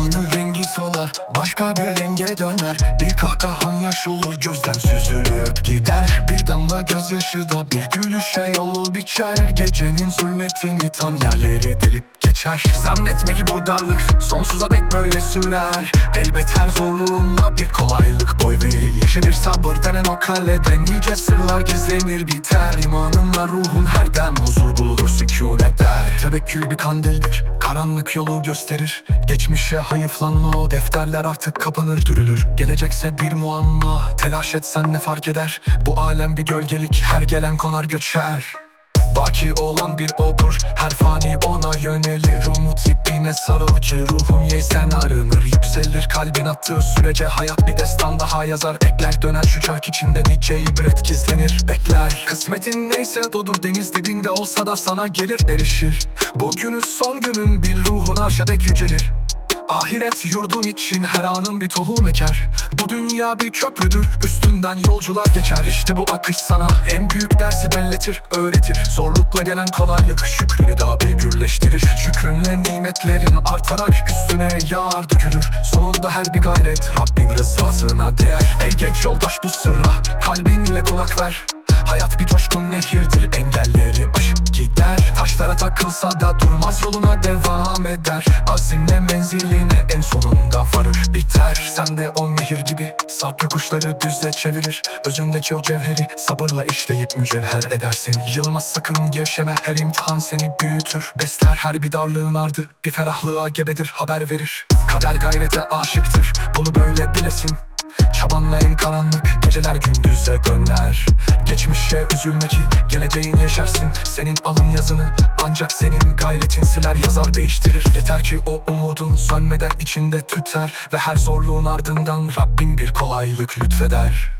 on the Başka bir renge döner. Bir kahkahan yaş olur gözden süzülüp gider. Bir damla gözyaşı da bir gülüşe yol biçer. Gecenin zulmetini tam yerleri delip geçer. Zannetme ki bu darlık sonsuza dek böyle sürer. Elbet her zorluğunda bir kolaylık boy verir. Yaşanır sabır denen o kalede nice sırlar gizlenir biter. İmanınla ruhun her dem huzur bulur sükunet eder. Tevekkül bir kandildir karanlık yolu gösterir. Geçmişe hayıflanma o defterler artık kapanır dürülür. Gelecekse bir muamma telaş etsen ne fark eder? Bu alem bir gölgelik her gelen konar göçer. Baki olan bir okur Her fani ona yönelir. Umut ipine sarıl ki ruhun yeysen arınır. Yükselir kalbin attığı sürece Hayat bir destan daha yazar. Ekler döner şu çark içinde nice ibret gizlenir Bekler. Kısmetin neyse dodur deniz dibinde olsa da sana gelir erişir. Bugünün son günün bir ruhun arşadek yücelir Ahiret yurdun için her anın bir tohum eker. Bu dünya bir köprüdür üstünden yolcular geçer. İşte bu akış sana en büyük dersi belletir Öğretir. Zorlukla gelen kolaylık şükrünü daha bir gürleştirir. Şükrünle nimetlerin artarak üstüne yağar dökülür. Sonunda her bir gayret Rabbin rızasına değer. Ey genç yoldaş bu sırra kalbinle kulak ver. Hayat bir coşkun nehirdir takılsa da durmaz yoluna devam eder. Azimle menziline en sonunda varır. Biter Sen de o nehir gibi. Sabrı kuşları düze çevirir. Özündeki o cevheri sabırla işleyip mücevher edersin. Yılmaz sakın gevşeme her imtihan seni büyütür. Besler her bir darlığın ardı. Bir ferahlığa gebedir haber verir. Kader gayrete aşıktır. Bunu böyle bilesin Çabanla en karanlık geceler gündüze döner Geçmişe üzülme ki geleceğini yaşarsın Senin alın yazını ancak senin gayretin siler. Yazar değiştirir. Yeter ki o umudun sönmeden içinde tüter. Ve her zorluğun ardından Rabbin bir kolaylık lütfeder